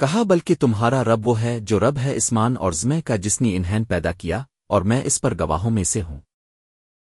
کہا، بلکہ تمہارا رب وہ ہے جو رب ہے اسمان اور زمے کا جس نے انہین پیدا کیا، اور میں اس پر گواہوں میں سے ہوں۔